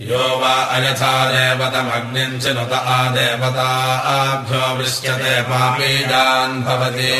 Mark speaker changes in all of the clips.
Speaker 1: यो वा अयथा देवतमग्निम् चिनुत आदेवता आभ्यो वृष्यते पापीडान् भवति।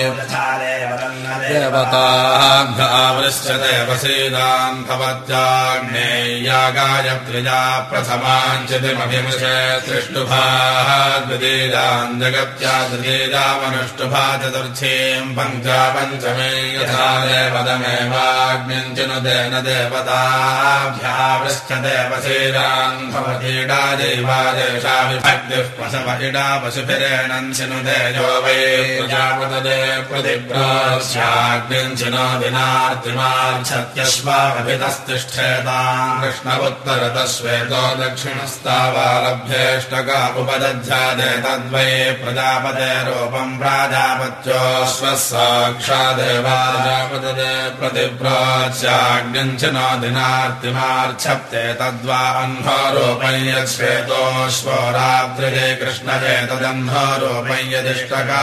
Speaker 1: देवताभ्य आवृष्यते वसीदान् भवत्याग्नेय्यागायत्रिजा प्रथमाञ्चितिमभिमृशे त्रिष्टुभाः द्वितीयान् जगत्या तृतीयामनुष्टुभा चतुर्थीम् पञ्चा पञ्चमे यथा देवतमेवाग्निम् चिनुतेन देवताभ्यावृष्टदेवसेरान् भवतीडा देवादेशा विभक्तिः पशव इडा पशुभिरेणम् चिनुते यो वै प्रजापतदे प्रतिप्रास्याग्निञ्चिनो दिनार्तिमार्च्छत्यश्वाभितस्तिष्ठेताम् कृष्णवुत्तरतश्वेतो दक्षिणस्तावालभ्येष्टका उपदध्यादे तद्वै प्रजापतेरूपम् प्राजापत्योऽश्वः साक्षादेवाजापतदे प्रतिप्राच्याग्निञ्चिनो दिनार्तिमार्च्छप्ते तद्वा अह्नोरूपम् यच्छ्वेतोऽश्वो रात्रिजे कृष्णजे तदह्नोरूपम् यदिष्टका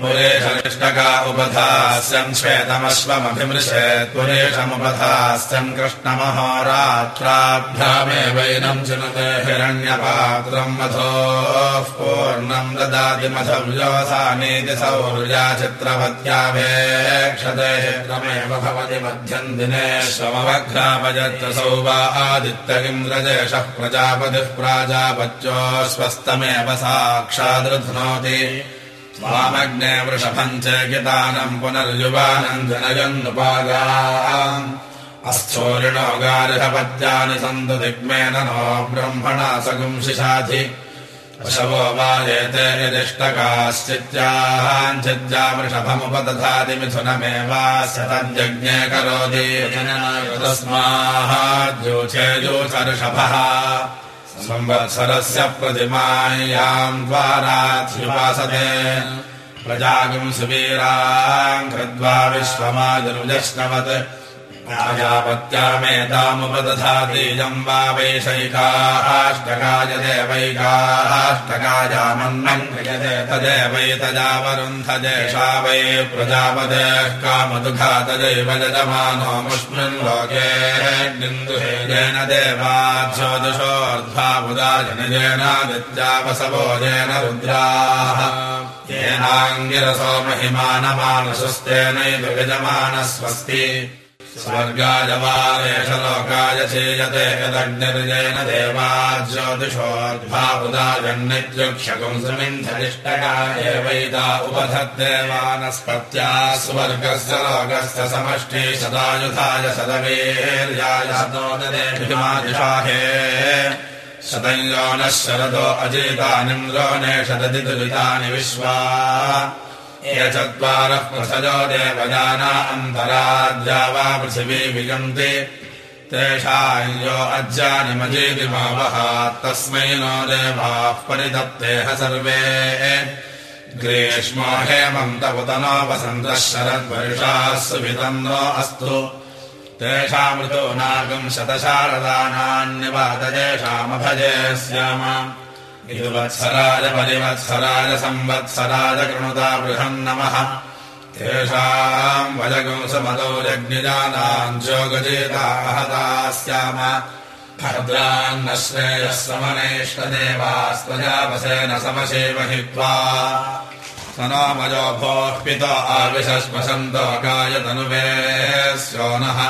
Speaker 1: पुरेशनिष्टका उपधास्यम् श्वेतमश्वमभिमृशेत् पुरेशमुपधास्यम् कृष्णमहोरात्राभ्यामेवैनम् चिनुते हिरण्यपात्रम् मधोः पूर्णम् ददाति मधव्योसानीति सौर्या चित्रवत्यावेक्षते चित्रमेव भवति मध्यम् दिने स्वमवघ्रापजत्सौ वा आदित्यगिन्द्रजेषः प्रजापतिः प्राजापत्यो स्वस्तमेव साक्षादृध्नोति। स्वामग्ने वृषभम् च गितानम् पुनर्युवानम् जनयन्नुपागा अस्थोरिणो गार्हपत्यानि सन्तु दिग्मेन नो ब्रह्मणा सगुंशिशाधि पशवो वायेते यदिष्टकाश्चित्याहाञ्चिद्या वृषभमुपदधाति मिथुनमेवास्य तद्यज्ञे करोति तस्माद्योचे जोचऋषभः संवत्सरस्य प्रतिमायाम् द्वाराध्युपासते प्रजागम् सुवीराम् कृत्वा विश्वमाजनुजश्नवत् प्राजापत्यामेतामुपदधातीजम् वा वैषयिकाष्टकाय देवैकाष्टकायामन्नम् क्रियते तदेवैतजावरुन्धजेषा वै प्रजापतेः कामदुघा तदैव यजमानोमुष्मिन् लोके निन्दुहेजेन देवाध्योदशोऽर्ध्वाबुदाजनजेनादित्यावसवो येन रुद्राः येनाङ्गिरसो महिमानमानसुस्तेनैव यजमानः स्वस्ति स्वर्गाय वारेष लोकाय चेयते यदग्निर्जेन देवा ज्योतिषोद्भाबुदाजन्नित्युक्षकुम् सुमिन्धरिष्टकाय वैता उपधद्देवानस्पत्या स्वर्गस्य लोकस्य समष्टि सदायुधाय सदवीर्याय सतोददेभिमादिशाहे शतञ्जो नः शरदो अजेतानिन्द्रो नेषदति दुरितानि विश्वा ये चत्वारः प्रसजो देवजाना अन्तराद्या वा पृथिवी विजन्ति। तेषाम् यो अज्जानिमजेति मा वः तस्मै नो देवाः परिदत्तेह सर्वे। ग्रीष्मो हेमन्त उत नो वसन्तः शरद्वर्षाः सुवितम् नो अस्तु तेषामृतो नागम् शतशारदानान्यवादजेषामभजे स्याम इदुवत्सराज परिवत्सराज संवत्सराज कृणुता बृहन्नमः तेषाम् वजगुंसमदौ जज्ञजानाम् जोगजेताहता स्याम भद्रान्न श्रेयः समनेष्टदेवास्त्वजापसेन समशेव हित्वा स नामजो भोः पिता आविशश्मसन्तो गायतनुवे स्यो नः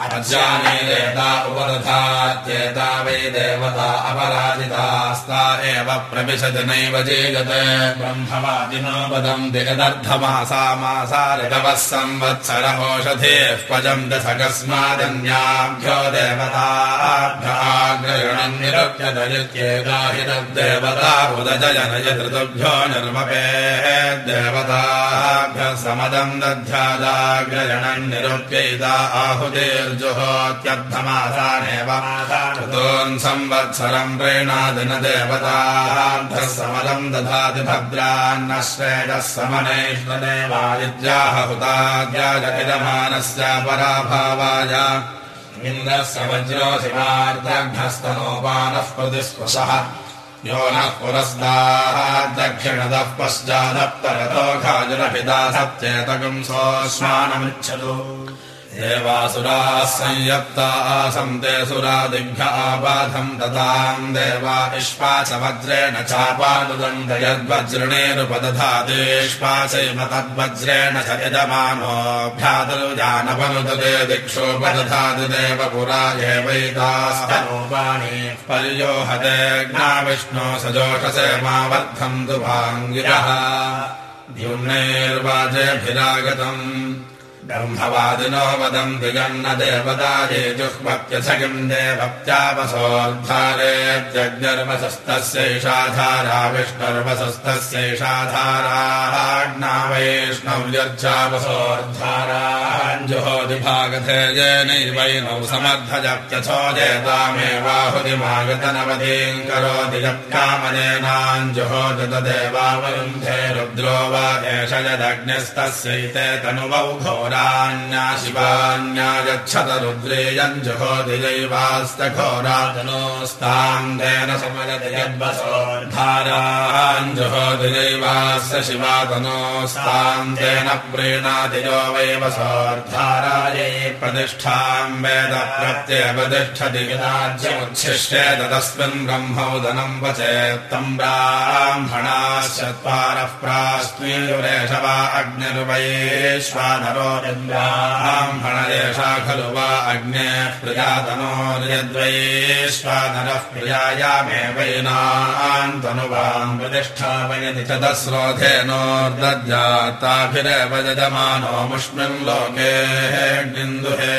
Speaker 1: अजानेता उपदधात्येता वै देवता अपराजितास्ता एव प्रविशति नैव जेगत् ब्रह्मवादिनो वदन्ति यदर्धमासा मासा ऋतवः संवत्सरमोषधेः पजन्त सकस्मादन्याभ्यो देवताभ्याग्रयणम् निरुप्यदयुत्येताहि तद्देवता उदजनय ऋतुभ्यो निर्मपेः देवताभ्यः समदम् दध्यादाग्रयणम् निरुप्यैता आहुतेर् ऋतून् संवत्सरम् प्रेणादिन देवताभ्यः समलम् दधाति भद्रान्न श्रेयः समनैष्वदेवादित्याह हुताद्याजकिलमानस्य पराभावाय। इन्द्रस्य वज्रोऽसिमार्दघ्नस्तनोपानः प्रतिस्पृशः। यो नः पुरस्ताः दक्षिणतः पश्चादप्तरतो खाजुरभिदा सत्येतकम् सोऽस्मानमिच्छतु देवासुराः संयत्ता आसन्ते सुरादिभ्य आबाधम् दताम् देवा इष्पा च वज्रेण चापानुदन्त यद्वज्रणेरुपदधातेष्पाचैव तद्वज्रेण च यजमानोऽभ्यादनुजानपनुदते दिक्षोपदधातिदेव पुरा एवैतास्तनोपाणि पर्योहते ज्ञा विष्णो सजोषसे मावर्धम् दुभाङ्गिरः द्युम्नैर्वाजेभिरागतम् ब्रह्मवादिनो वदन्ति जन्न देवदाये जुह्वत्यसगिम् देवत्यावसोद्धारेत्यग्निर्वसस्तस्यैषाधारा विष्णुर्वसस्तस्यैषाधाराज्ञा वैष्णव्यर्चावसोद्धाराञ्जुहोदिभागधेयेनैवैनौ समर्थजप्यथो जेतामेवाहुतिमागतनवतीम् करोति जप्कामनेनाञ्जुहोति तदेवावरुन्धे रुद्रो वा एष यदग्निस्तस्यैते तनुवौ घोरा न्या शिवान्या गच्छत रुद्रेयम् जुहोदिजैवास्तघोरातनोस्तान्तेन समयति यद्वसोर्धाराञ्जुहोदिजैवास्य शिवातनोस्तान्तेन प्रीणातिजो वैवसोर्धारायै प्रतिष्ठाम् वेद प्रत्ययप्रतिष्ठति राज्यमुच्छिष्टे तदस्मिन् ब्रह्मोदनम् वचेत्तम् ब्राह्मणाश्चत्वारः प्रास्मीयुरेष वा अग्निर्वयेष्वानरो ब्राह्मणदेशा खलु वा अग्ने प्रजातनो यद्वयेष्वानरः प्रियायामेवैनान्तनुवाम् प्रतिष्ठापयति च तस्रोधेनोर्दज्जाताभिरेव यजमानो मुष्मिन् लोके बिन्दुहे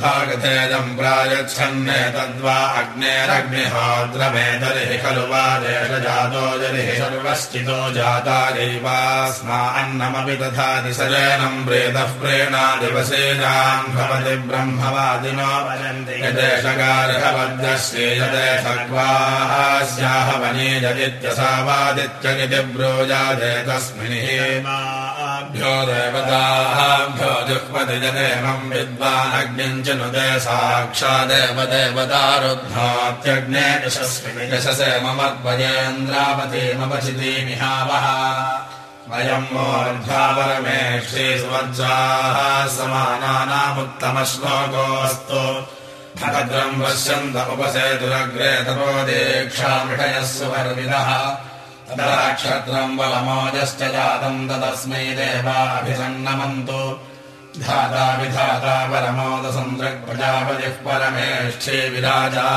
Speaker 1: भागधेयम् प्रायच्छन्ने तद्वा अग्नेरग्निहोद्रमेतरिः खलु वा देशजातो जरिः सर्वश्चितो जातायैवास्मा अन्नमपि तथाति सजनम् प्रेतः प्रेणादिवसेनाम् भवति ब्रह्मवादिनो यदेशगार्हवद्यश्रेयदेशग्वास्याह वनेजदित्यसावादित्यगिति ब्रोजादे तस्मिन् हेमाभ्यो जनेमम् विद्वानग्निम् च नुदे साक्षादेव देवतारुद्धात्यग्ने ममद्वयेन्द्रावतीमवचितीमिहावः वयम् मोर्ध्वापरमे श्रीसुवर्जाः समानानामुत्तमश्लोकोऽस्तु भद्रम् पश्यन्त उपसेतुरग्रे तपो दीक्षामृषयः सुवर्विदः तदाक्षत्रम् बलमोजश्च जातम् तदस्मै देवाभिसन्नमन्तु धाता विधाता विराजा।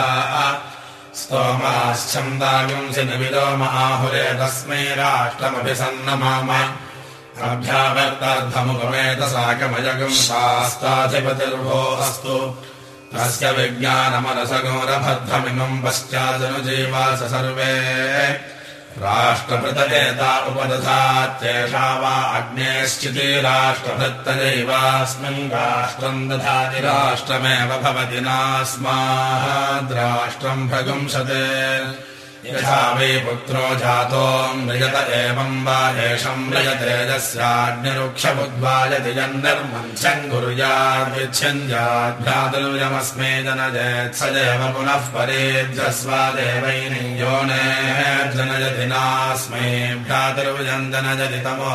Speaker 1: स्तोमाश्चन्दागुंसि निविलोम आहुरे तस्मै राष्ट्रमभिसन्नमाम। अभ्यावर्तार्थमुपमेतसाकमयगुम् शास्ताधिपतिर्भो अस्तु। तस्य विज्ञानमनसगौरभद्रमिमम् पश्चादनुजीवास सर्वे राष्ट्रभृतनेता उपदधात्येषा वा अग्नेश्चिति राष्ट्रभृत्तजैवास्मिन् राष्ट्रम् दधाति राष्ट्रमेव भवति नास्माद्राष्ट्रम् भृगुंसते यथा वै पुत्रो जातो म्रियत एवम् वा एषम् म्रियते यस्याग्निरुक्षमुद्वायति जन्निर्मञ्चम् कुर्याद्विच्छिञ्जाद्भ्रातुर्यमस्मे जनजेत् स एव पुनः परेद्यस्वादेवैनि योनेर्जनयति नास्मै भ्रातुर्यम् जनयति तमो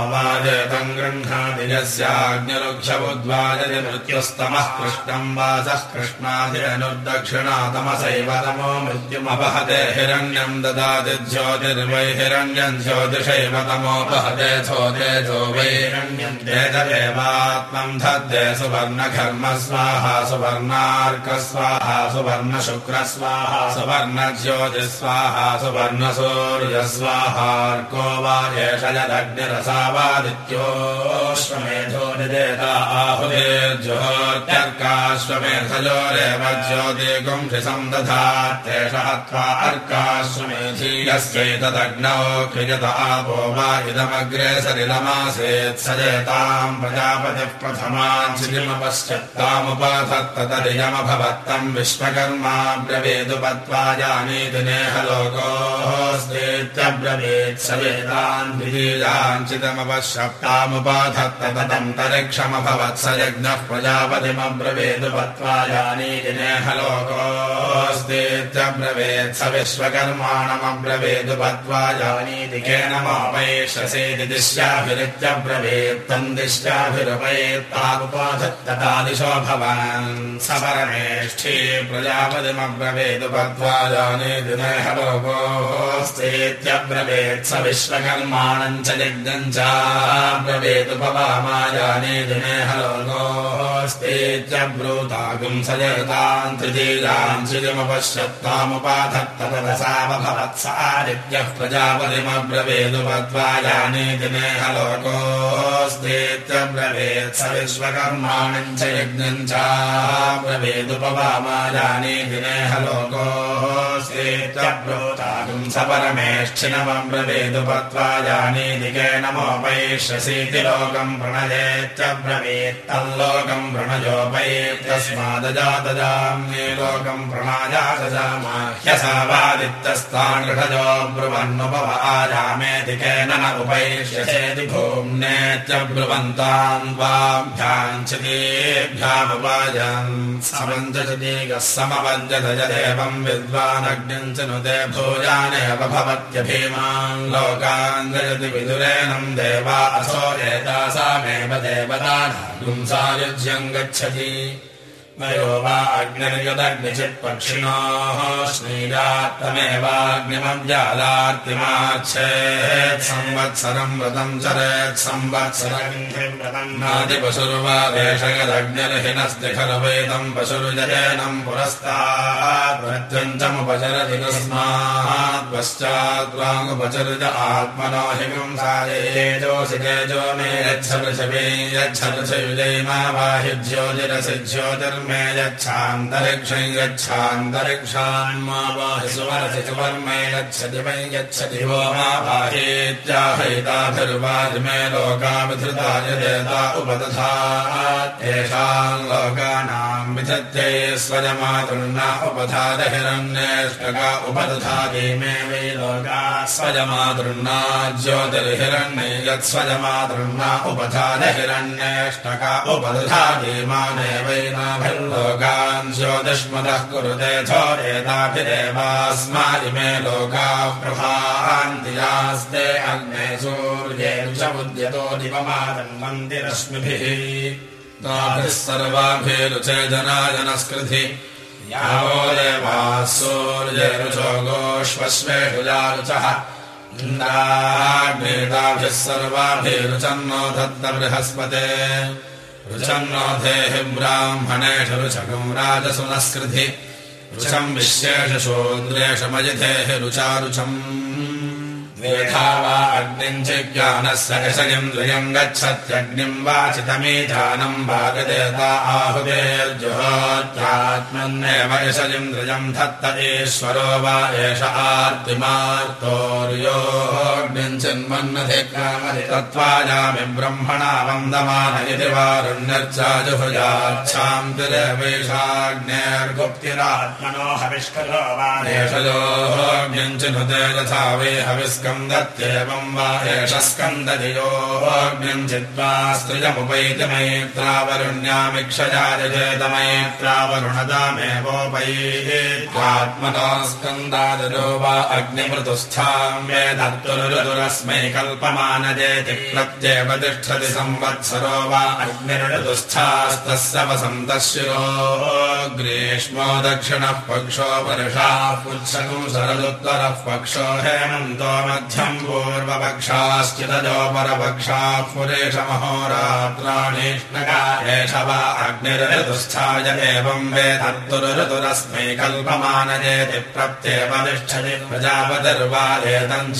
Speaker 1: गृह्णाति यस्याग्निरुक्षमुद्वायति मृत्युस्तमः कृष्णम् वासः कृष्णाधिरनुर्दक्षिणातमसैव तमो मृत्युमपहते हिरण्यम् ददाति ज्योतिर्वै हिरण्यम् ज्योतिषैव तमोपहते तेजो वैरण्यम् तेजदेवात्मम् धद्दे सुवर्णघर्म स्वाहा सुवर्णार्क स्वाहा सुवर्णशुक्र स्वाहा सुवर्णज्योतिस्वाहा सुवर्णसूर्यस्वाहार्को वा एष यदग्निरसावादित्योश्वमेधो निदेता आहुतिर्ज्योत्यर्काश्वमेधयोरेव ज्योतिगुंसि सन्दधात्येष हत्वा अर्काश्व यस्यैतदग्नौ क्रियत आपो वा इदमग्रे सलिलमासेत् सजयताम् प्रजापतिः प्रथमान् श्रियमपश्यत्तामुपधत्ततदियमभवत्तम् विश्वकर्मा ब्रवेदुपत्वा जानीति नेह लोकोऽस्तेत्यब्रवीत् स वेदान् विधीयाञ्चिदमपश्यत्तामुपधत्ततदन्तरिक्षमभवत् स यज्ञः प्रजापतिमब्रवेदुपत्वा जानीति नेह लोकोऽस्तेत्यब्रवेत् स विश्वकर्माणमब्रवेदुपत्वा जानीति केन मापयिष्यसेति दिश्याभिरित्यब्रवीत्तम् दिश्याभिरुपयेत्तामुपाधत्ततादिशो भवान् स परमेष्ठी प्रजापतिमब्रवेदुपत्वा जानीति नेह लोकोऽस्तेत्यब्रवेत् स विश्वकर्माणम् च यज्ञम् चाब्रवेदुपवामा जानीति नेह लोकोऽस्तेत्यब्रूतागुम् स जयताम् तृतीयाम् श्रियमुपश्यत्तामुपाधत्ततदसावभवत्सादित्यः प्रजापतिमब्रवेदुपत्वा जानीति नेह लोकोऽस्तेत्यब्रवेत् स विश्वकर्माणम् च यज्ञम् चाब्रवेदुपवामा जानीति नेह लोकोऽस्तेत्यब्रूतागुम् स परमेष्ठिनमब्रवेदुपत्वा जानीति केन मोपयिष्यसीति लोकम् प्रणयेत्यब्रवीत् तल्लोकम् प्रणजोपयेत्यस्मादजातजाम्ये लोकम् प्रणाजातजामाह्यसावादित्यस्तान् गृढजो ब्रुवन्नुपव आजामेति केन न उपैष्यसेति भूम्नेत्यब्रुवन्तान् वाभ्याञ्चितेभ्यामुपाजान् समञ्जतीगः समपञ्चत यदेवम् विद्वानग्निम् च नुते भोजानेव भवत्यभीमान् लोकान् जयति विदुरेणम् देवा असो एतासामेव देवतानागुम् सायुज्यम् गच्छति मयो वा अग्निर्युदग्निचित्पक्षिणोः श्रीरात्तमेवाग्निमव्यालार्तिमाच्छेत् संवत्सरम् व्रतम् चरेत् संवत्सरम् नादिपशुर्वा वेषयदग्निर्हिनस्ति खलु वेदम् पशुरुजयनम् तस्मात् पश्चात्त्वामुपचरुज आत्मनो हिंसायेजोऽसि तेजो मे यच्छ पृथिवी यच्छ पृथिविजय मे यच्छान्तरिक्षम् यच्छान्तरिक्षान्मा सुवरसि सुवर्मे यच्छति वै यच्छति वो मा लोकानाम् उपधादहिरण्येष्टका वै लोकाः स्वयमातृर्णा ज्योतिर्हिरण्ये यत्स्वयमातृर्णा उपधादहिरण्येष्टका उपदधाति माने वै नाभ वैनाभिर्लोकान् ज्योतिष्मतः कुरुते छोरेताभिरेवास्मादिमे लोकाः प्रभान्ति यास्ते अग्ने सूर्ये च दिवमातम् मन्दिरश्मिभिः ताभिः सर्वाभिरुचे जनाजनस्कृधि यावो देवाः सूर्यरुचो गोष्वश्वेषु जारुचः इन्द्राग्नेताभिः सर्वाभिरुचन्नो दत्त बृहस्पते रुचन्नो देहि ब्राह्मणेषु रुचकम् राजसुनस्कृधि रुचम् विश्वेषशूद्रेषमजिधेः रुचारुचम् द्वेधा वा अग्निम् चिज्ञानस्य यशयम् द्वयम् गच्छत्यग्निम् वाचितमीधानम् भागदेता आहुतेर्जुहोत्यात्मन्नेव यशयम् धत्त ईश्वरो वा एष तत्त्वायामि ब्रह्मणा वन्दमान इति वारुण्यर्चाजुहुजाच्छाम् तिरेवेशाग्नेर्गुप्तिरात्मनो हविष्करो वा एषयोऽग्निम् चिनुते यथा वे हविस्कम् दत्येवम् वा एष स्कन्दधियोऽग्निम् चित्वा स्त्रियमुपैति मैत्रावरुण्यामिक्षजायजेतमैत्रावरुणतामेवोपैत्वात्मनो स्कन्दादरो वा अग्निमृतुस्थाम् वेदत्तुरुदुरस्मै कल्पमानजेति प्रत्येव तिष्ठति संवत्सरो वा अग्निरुदुस्थास्तस्य वसन्तः शिरो ग्रीष्मो दक्षिणः पक्षो वर्षाः पुच्छकम् शरदुत्तरः पक्षो हेमन्तो मध्यम् पूर्वपक्षाश्चितजो परपक्षाः पुरेशमहोरात्राणीष्णका एष वा अग्निरऋतुस्थाय एवम् वेदत्तुरुदुरस्मै कल्पमानजेति प्रत्येव तिष्ठति प्रजापतिर्वा एतम्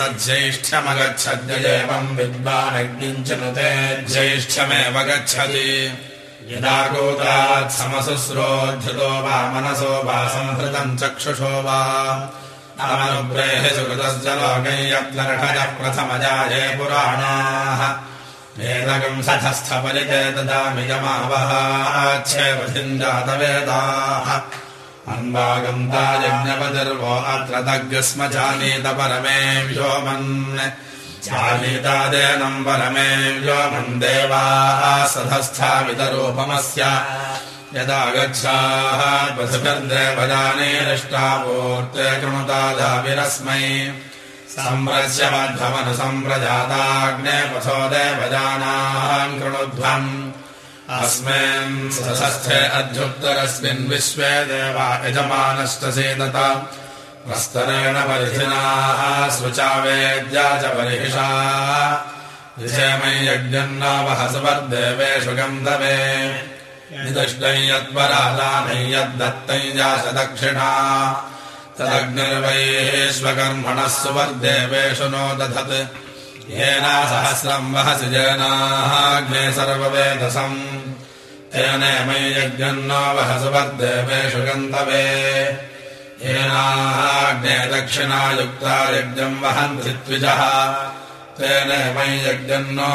Speaker 1: सज्ज्येष्ठ्यमगच्छद्य एवम् विद्वानग्निम् च नुते ज्येष्ठ्यमेव गच्छति। यदा गोतात्समसुस्रोद्धृतो वा मनसो वा संहृतम् चक्षुषो वा सुकृतस्य लोकै यत्लर्षयः प्रथमजाये पुराणाः। वेदकंसस्थपरिते ददामि जमावहाच्छेवधिम् जातवेदाः अन्वागन्ता यज्ञपतिर्वो अत्र तज्ञस्म जानीत परमे व्योमन् जानीतादेनम् परमे व्योमन् देवाः सधस्थामितरूपमस्य यदा गच्छाः पशुभिर्देवजानेरिष्टापूर्ते कृणुतादाविरस्मै सम्प्रस्य मध्वमनुसम्प्रजाताग्ने पथो देवजानाम् कृणुध्वम्। अस्मिन् अध्युत्तरस्मिन् विश्वे देवा यजमानश्च सेदत प्रस्तरेण परिधिनाः स्वचा वेद्या च परिहिषा। विषयमै यज्ञन्नावह सुवर्देवेषु गन्धवे निदष्टै यत्परादानै यद्दत्तै जाश दक्षिणा तदग्निर्वैश्वकर्मणः सुवर्देवेषु नो दधत्। येना सहस्रम् वहसि जनाग्ने सर्ववेदसम्। तेन यज्ञन्नो वह सुवर्देवेषु गन्तवे। येनाग्ने दक्षिणायुक्ता यज्ञम् वहन्ति द्विजः। तेन मयि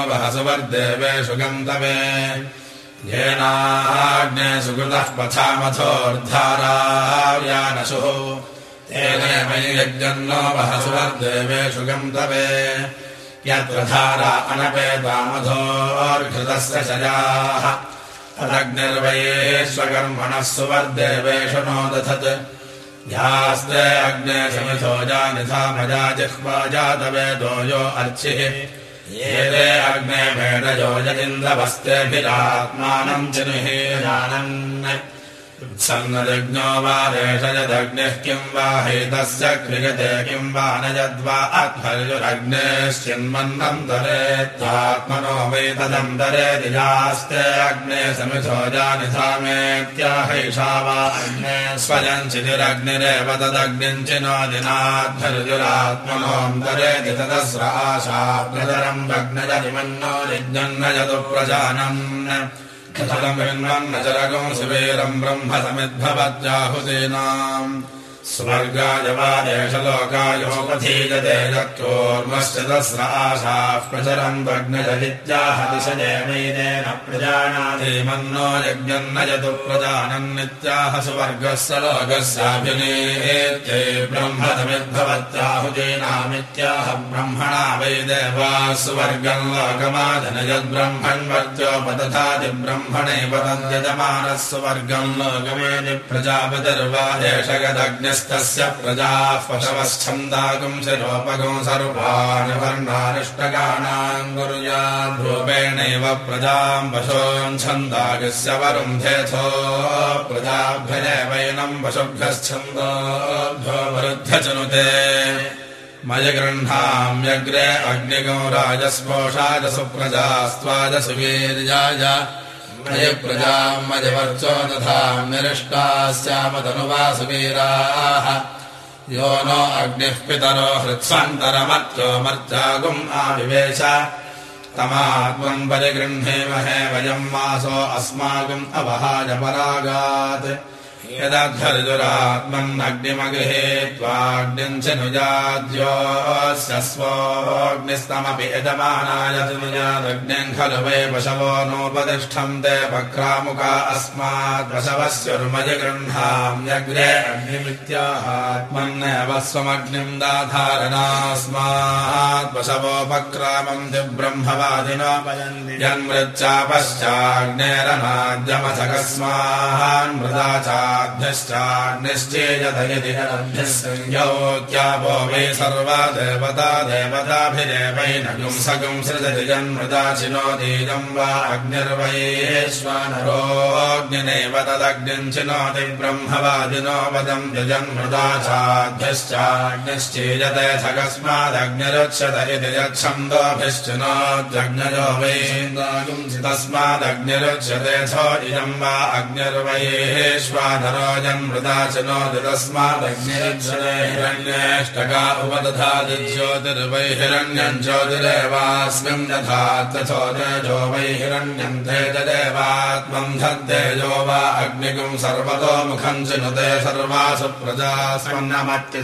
Speaker 1: वह सुवर्देवेषु गन्तवे येनाग्ने सुकृतः पथामथोर्धाराव्यानशुः। तेन मयि यज्ञन्नो वह सुवर्देवेषु गन्तवे। यत्र धारा अनपेतामधोर्घृतस्य शयाः तदग्निर्वयेष्वकर्मणः सुवर्देवेषु नो दधत्। यास्ते अग्ने समिथो जानिधामजा जिह्वा जातवेदो यो अर्चिः ये अग्ने भेदयो यदिन्द्रवस्तेभिरात्मानम् सन्नजज्ञो वा देशयदग्निः किम् वा हैतस्य क्रियते किम् वा न यद्वा अध्वर्युरग्नेश्चिन्मन्नम् दरेत्यात्मनो वैतदम् दरे दिजास्ते अग्ने समिथो जानिधामेत्याहैषा वा अग्ने स्वयम् चितिरग्निरेव तदग्निम् चिनो दिनाध्वर्युरात्मनोम् दरेति तदस्र आशा प्रदरम् अग्नयतिमन्नो यज्ञन्न यतु प्रजानम् कथलमिन्वन्न चरगम् सुवीरम् ब्रह्म समिद्भवत्याहुतीनाम् स्वर्गाय वा देशलोकायोपधीयते यत्कोर्मश्च तस्र आशाः प्रचरम् भग्नजलित्याह दिशजेनैदेन प्रजानाति मन्नो यज्ञम् न यतु प्रजानन्नित्याह सुवर्गस्य लोकस्याभिनेत्यै ब्रह्मतमिद्भवत्याहुतीनामित्याह ब्रह्मणा वै देवा सुवर्गम् लोकमादन यद्ब्रह्मण्वर्त्योपदधाति ब्रह्मणैव तद्यजमानः सुवर्गम् लोकमेति प्रजापतिर्वा देशगदग्निस्तस्य प्रजाः पशवच्छन्दागुम् शिरोपगुम् सर्वाणि वर्णानिष्टकानाम् गुरुयाद्रूपेणैव प्रजाम् पशोम् छन्दागस्य वरुन्धेथो प्रजाभ्यदेवैनम् पशुभ्यश्छन्दोभ्यो वरुध्यचनुते मय गृह्णाम्यग्रे अग्निगो राजस्पोषाय सुप्रजास्त्वाय सुवीर्याय मय प्रजाम् मयवर्चो दधाम्यरिष्टास्यामतनुवासुवीराः यो नो अग्निः पितरो हृत्स्वान्तरमर्त्यो मर्त्यागुम् आविवेश। तमात्मम् परिगृह्णीमहे वयम् मासो अस्माकम् अवहाय परागात् यदध्वर्जुरात्मन्नग्निमगृहे त्वाग्निम् च नुजादग्निम् खलु वै पशवो नोपतिष्ठम् ते वक्रामुका अस्मात् गृह्णाम्यग्रे अग्निमित्याहात्मन्नेव स्वमग्निम् दाधारणास्मात् पशवोपक्रामम् ब्रह्मवादिनो यन्मृच्चापश्चाग्नेरनाद्यमथकस्मान् मृदा चाभ्यश्चाग्निश्चेयधयति संयोत्यापो वै सर्वा देवता देवताभिरेवैनगुं सगुं सृजति जन्मृदाचिनोदीजम् वा अग्निर्वयेष्वानरोऽग्निनैव चिनोति ब्रह्मवादिनो वदम् जन्मृदा चाभ्यश्चाग्निश्चेयते सकस्मादग्निरुच्यत इति यच्छन्दोभिश्चिनोद्यग्नयो वै तस्मादग्निरुच्यते थो इदम् वा अग्निर्वयेष्वानरो तस्मादग्निरुच्यते हिरण्येष्टका उपदधाति ज्योतिर्वै हिरण्यम् ज्योतिरेवास्मिन् दधा तथो तेजो वै हिरण्यम् तेजदेवा त्वम् धर्देजो वा अग्निगुम् सर्वतो मुखम् चिनुते सर्वासु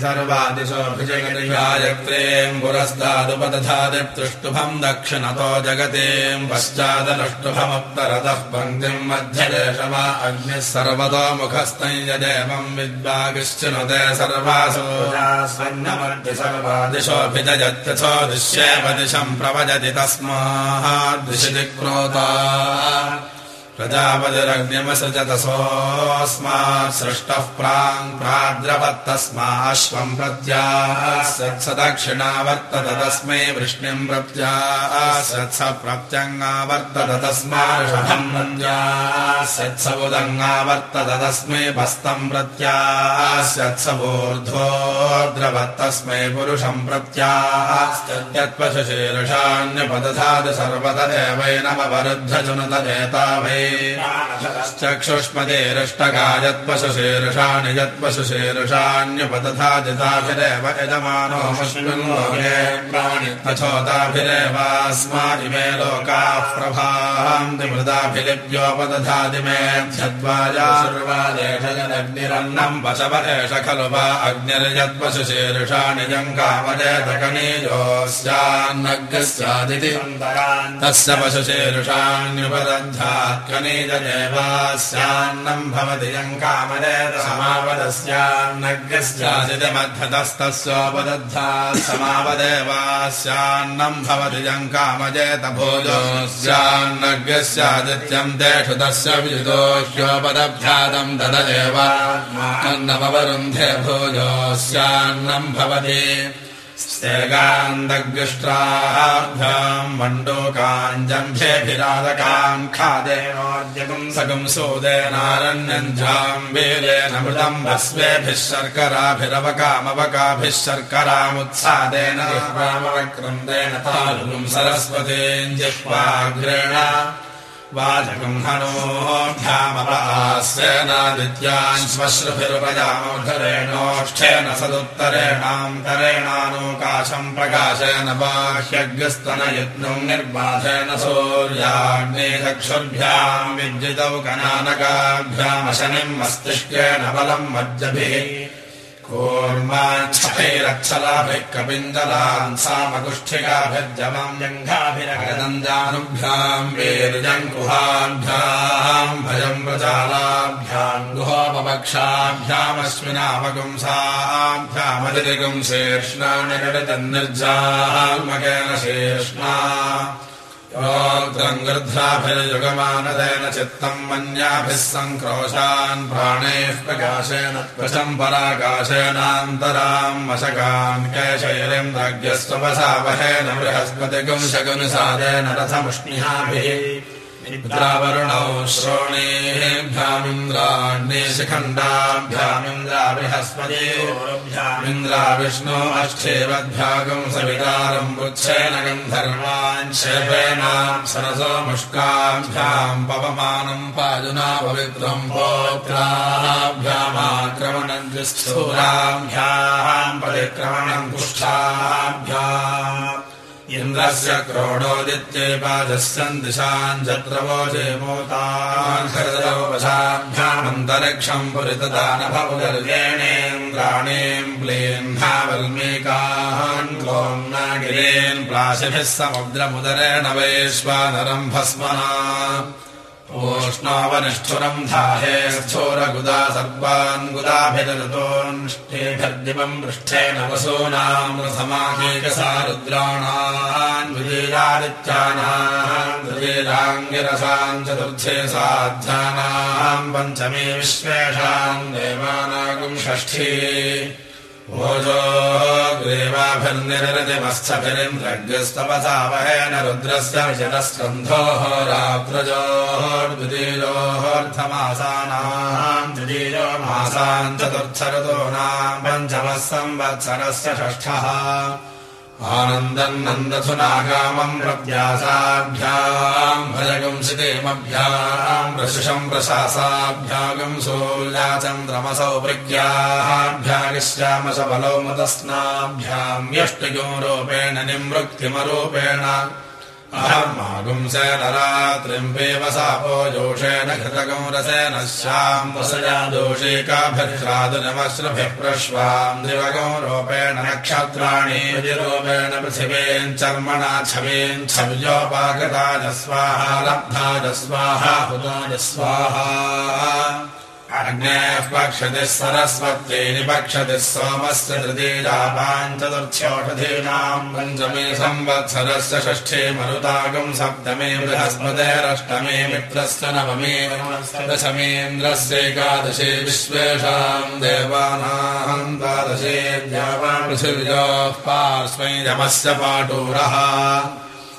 Speaker 1: सर्वादिशोऽभिजगतिगायत्रीम् पुरस्तादुपदधादिपृष्टुभम् दक्षिणतो जगतीम् पश्चादनुष्टुभमुत्तरतः पङ्क्तिम् मध्यदेश वा अग्निः सर्वतो मुखस्तञ्जदेवम् विद्वागिश्चिनुते सर्वासु। प्रजास्मन्नमत्य सर्वादिशोऽभिजयत्यथो दृश्येव दिशम् प्रवजति तस्माद्दिशि क्रोता प्रजापतिरग्न्यमसृजतसोऽस्मात् सृष्टः प्राङ् प्राद्रवत्तस्माश्वम् प्रत्यासत्सदक्षिणावर्तत तस्मै वृष्णिम् प्रत्यासत्स प्रत्यङ्गावर्तत तस्माषभम् प्रत्यासत्सबुदङ्गावर्तत तस्मै भस्तम् प्रत्यासत्सवोर्ध्वोर्द्रवत्तस्मै पुरुषम् प्रत्यास्तत्यत्पशुशीर्षाण्यपदधातु सर्वत एवैनमवरुद्धजनुत एता वै चक्षुष्मदेरष्टगायत्पशुशीर्षाणि यत्पशुशीर्षाण्युपतथादिताभिरेव यजमानोऽश्विन्लोकेऽथोताभिरेवास्मादिमे लोकाः प्रभान्ति मृदाभिलिप्योपदधाति मे ध्यद्वाजार्वादेशजनग्निरन्नम् पशव एष खलु वा अग्निर्यत्पशुशीर्षाणि जङ्कामजतकनीजोऽस्यान्नग्स्यादिति तस्य पशुशीर्षाण्युपदध्यात् कनीजदेवास्यान्नम् भवति यङ्कामदेत समापदस्यान्नग्स्यादितमद्धतस्तस्योपदद्धा समापदेवास्यान्नम् भवति यङ्कामजेत भोजोऽस्यान्नग्स्यादित्यम् तेषु तस्य विदोह्योपदभ्यादम् तद एव नववरुन्धे भोजोऽस्यान्नम् भवति स्तेगान्दग्ष्टाभ्याम् मण्डोकाञ्जम्भेभिरादकान् खादेनोद्यगुम् सकम् सोदेनारण्यञ्जाम् वेलेन मृतम् भस्मेभिः शर्कराभिरवकामवकाभिः शर्करामुत्सादेन रामवक्रन्देन तालुम् सरस्वतीञ्जिह्वाग्रेण वाचकम् हनोभ्यामपास्येनादित्यान् श्मश्रुभिरुपजामोधरेणोष्ठेन सदुत्तरेणान्तरेणानोकाशम् प्रकाशेन बाह्यग्स्तनयत्नम् निर्बाधेन सूर्याग्ने चक्षुर्भ्याम् विद्युतौ कनानकाभ्यामशनिम् मस्तिष्केन बलम् मज्जभिः कूर्माच्छलैरच्छलाभिः कपिञ्जलान् सामकुष्ठिकाभिर्जमाम् जङ्घाभिरगनन्दानुभ्याम् वेरुजङ्कुहाभ्याम् भयम् प्रजालाभ्याम् गुहोपवक्षाभ्यामश्विनामगुंसाभ्यामतिरिगुम् शेष्णानिर्जाल्मकेन शेष्णा ृद्धाभिर्युगमानदेन चित्तम् मन्याभिः सङ्क्रोशान् प्राणेः प्रकाशेन वशम् पराकाशेनान्तराम् वशकान् केशैलिम् राज्ञस्वसावहेन बृहस्पतिगुम् शगुनिसादेन रथमुष्णिहाभिः द्रावरुणौ श्रोणेभ्यामिन्द्राण्ये शिखण्डाभ्यामिन्द्रा बृहस्पतिभ्यामिन्द्रा विष्णो अष्ठेवद्भ्यागम् सवितारम् वृक्षेण गन्धर्वान् शेपेनाम् सरसो मुष्काभ्याम् पवमानम् पाजुना पवित्रम् पोत्राभ्यामाक्रमणम् स्थूराभ्याम् परिक्रमणम् कुष्ठाभ्याम् इन्द्रस्य क्रोडोदित्येपादस्यन् दिशान् चत्रवोचे मोतान् हृदयोपशाभ्यामन्तरिक्षम् पुरितदानभवगर्वेणेन्द्राणीम् प्लेन्धावल्मीकान् क्लोम्नागिरेन् प्लाशिभिः समुद्रमुदरेण वैश्वानरम् भस्मना ओष्णावनिष्ठुरम् धाहे स्थोरगुदा सर्वान् गुदाभिरतोन्ष्ठेभिर्दिवम् पृष्ठेन वसूनाम् रथमाकेकसा रुद्राणान् विजयादित्यानाम् द्विजेराङ्गिरसाम् चतुर्थे साध्यानाम् पञ्चमे विश्वेषाम् देवानागुम् षष्ठी भोजो रुद्रस्य विजनस्कन्धोः रात्रजोर्द्वितीयोऽर्थमासानाम् द्वितीयो मासान् चतुर्थऋतूनाम् पञ्चमः संवत्सरस्य षष्ठः आनन्दम् नन्दथुनागामम् प्रत्यासाभ्याम् भजगम् सितेमभ्याम् प्रशिषम् प्रशासाभ्यागम् प्रज्ञाभ्यागिश्यामशबलौ मुदस्नाभ्याम् यष्टिगो रूपेण निमृक्तिमरूपेण अहर्मागुंसे नरात्रिम्पेव सापो जोषेण घृतगं रसेन स्याम् वसया दोषेकाभिर्त्रादुनमश्रुभिः प्रश्वाम् दिवगो रूपेण नक्षत्राणि रूपेण पृथिवीम् चर्मणा छवीम् छव्योपागता स्वाहा लब्धा स्वाहा हुता स्वाहा अग्नेः पक्षतिः सरस्वत्यै निपक्षतिः सोमस्य तृतीयापाम् चतुर्थ्योषधीनाम् पञ्चमे संवत्सरस्य षष्ठे मरुतागम् सप्तमे बृहस्पतेरष्टमे मित्रस्य नवमे दशमेन्द्रस्यैकादशे विश्वेषाम् देवानाम् द्वादशे पृथिव्योः पार्श्वै यमस्य पाटूरः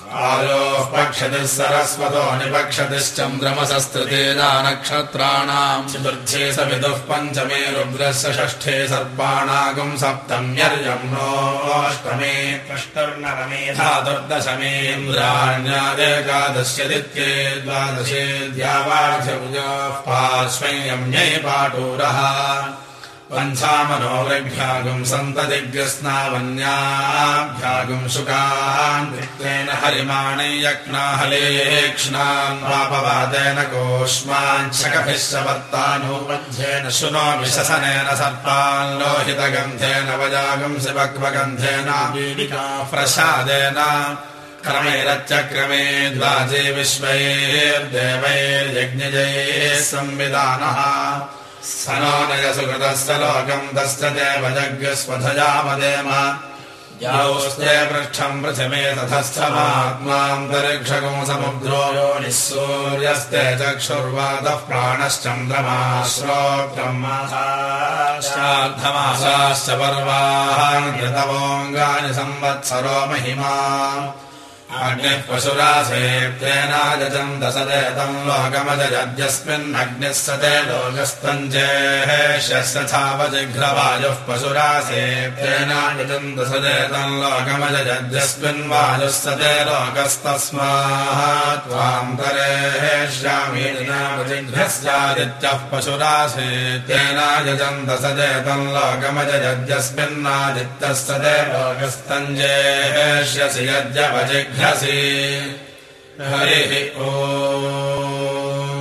Speaker 1: आयोः पक्षतिः सरस्वतो निपक्षतिश्चन्द्रमसस्तृतेजा नक्षत्राणाम् चतुर्थे स विदुः पञ्चमे रुद्रस्य षष्ठे सर्पाणागम् सप्तम्यर्यम् नोऽष्टमे कष्टर्नरमेधा दुर्दशमेन्द्राण्यादेकादश्यदित्ये द्वादशे द्यावार्ध्यभुजः पार्श्वयम्यै पाटूरः सन्ततिग्रस्नावन्याभ्यागुम् शुकान् वित्तेन हरिमाणै यक्नाहलेक्ष्णान् पापवादेन कोष्माञ्छकभिश्च शुनो विशसनेन सर्पान् लोहितगन्धेन वजागुम् शिवक्वगन्धेन प्रसादेन क्रमेरच्चक्रमे द्वाजे विश्वैर्देवैर्यज्ञजैः संविधानः स नो नय सुकृतस्य लोकम् तस्य देव जग्स्वधयामदेम यावस्ते पृष्ठम् पृथिमे तथस्थमात्मान्तरिक्षगो समुद्रो यो निःसूर्यस्ते चक्षुर्वातः प्राणश्चन्द्रमाश्रोब्रह्मासाश्चार्धमासाश्च पर्वान् घृतवोऽङ्गानि संवत्सरो महिमा अग्निः पशुरासेत्येनाजम् दशदेतम् लोकमजयद्यस्मिन्नग्निः स ते लोकस्तम् चेष्यस्य छावजिघ्रवायुः पशुरासेत्येनाजम् दशदेतम् लोकमजयद्यस्मिन्वायुः स ते लोकस्तस्मात् त्वान्तरेष्यामीजिघ्रस्यादित्यः पशुरासेत्येनाजम् दशदेतम् लोकमजयद्यस्मिन्नादित्यः स ते लोकस्तम् हरे ओ।